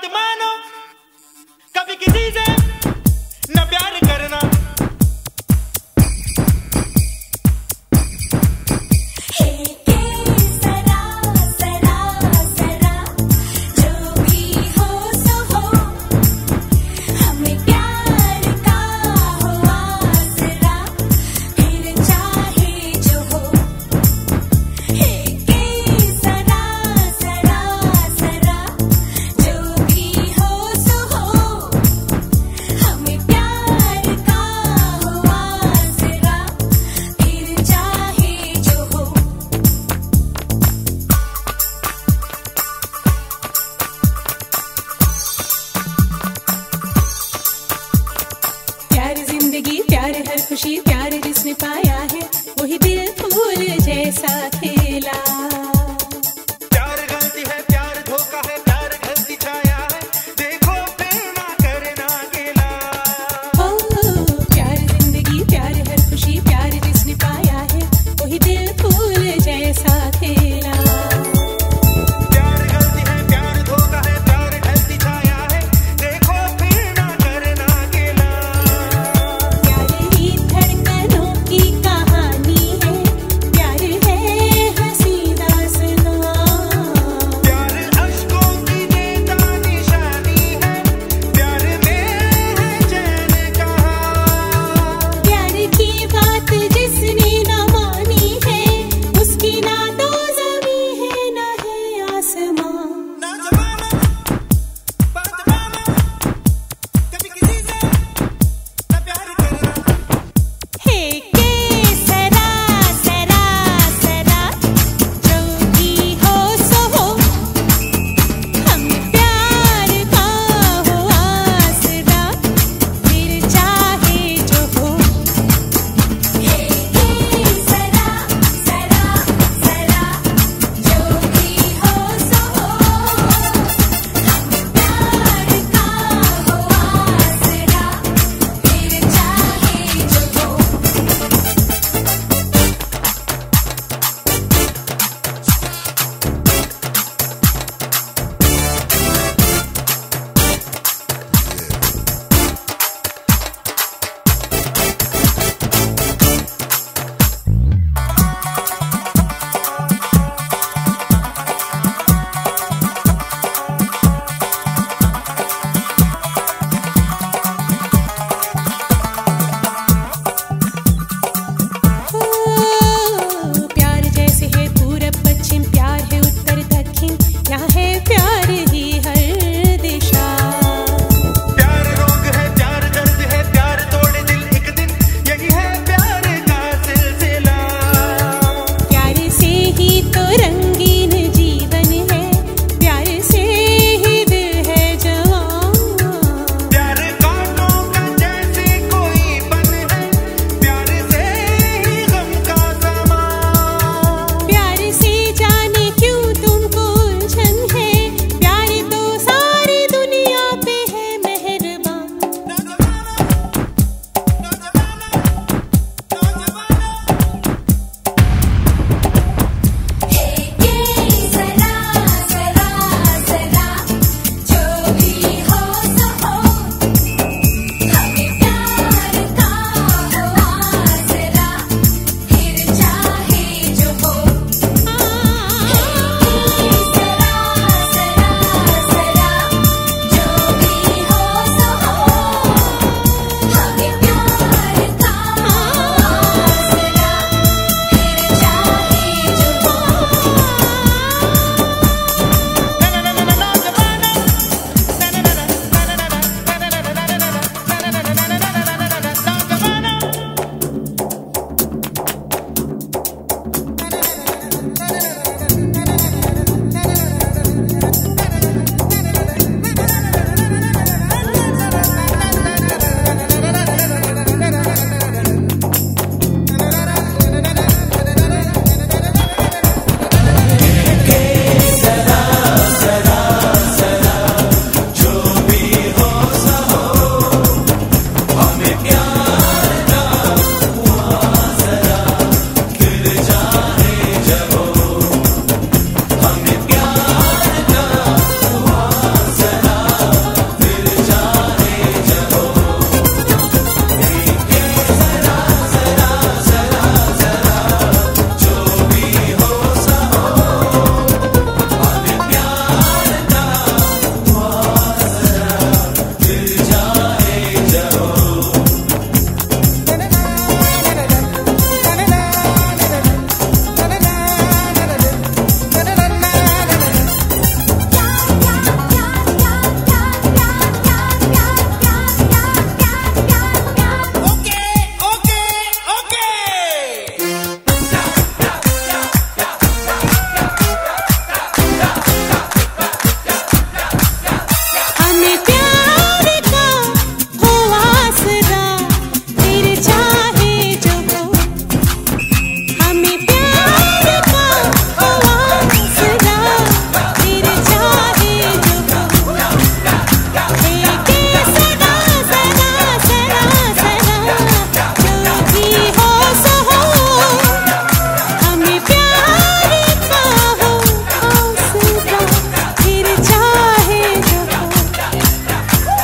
tu mano. प्यार जिसने पाया है वही दिल फूल जैसा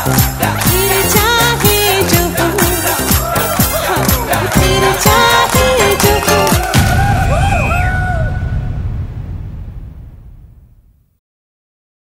House.